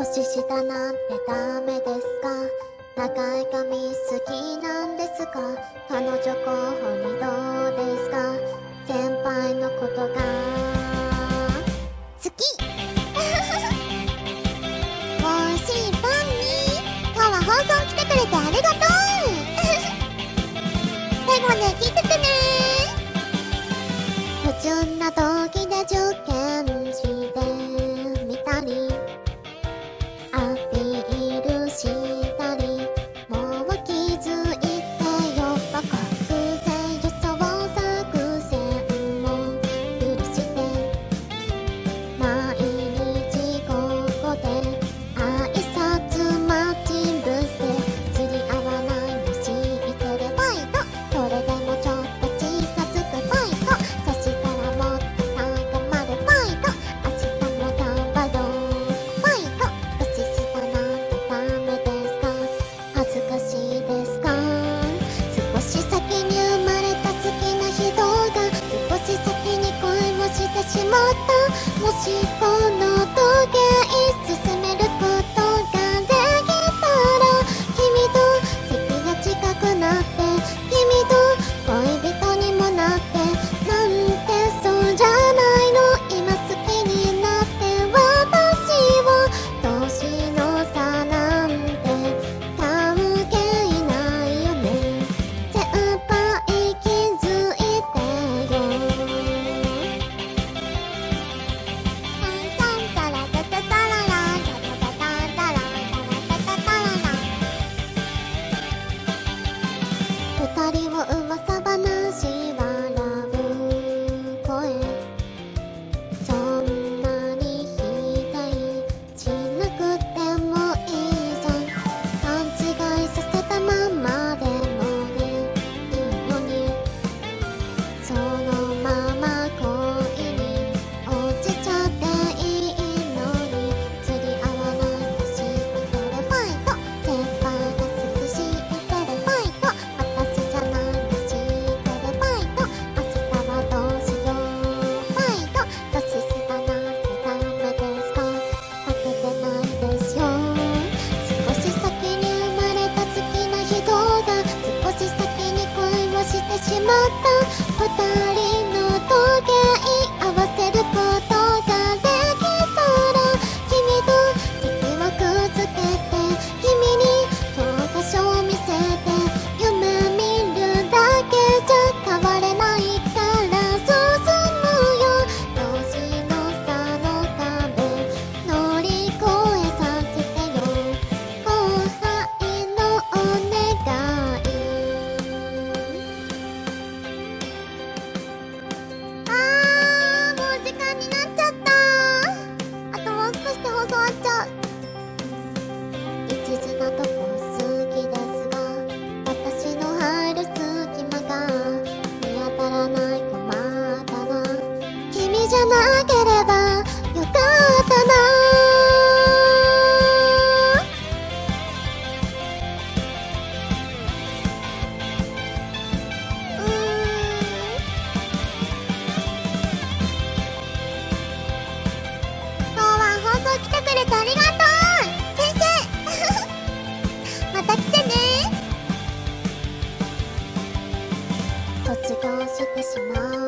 年下なんてダメですか。長い髪好きなんですか。彼女候補にどうですか。先輩のことが。好き。おいしいパンに今日は放送来てくれてありがとう。最後まで聞いててね。不純な動機 You. そこします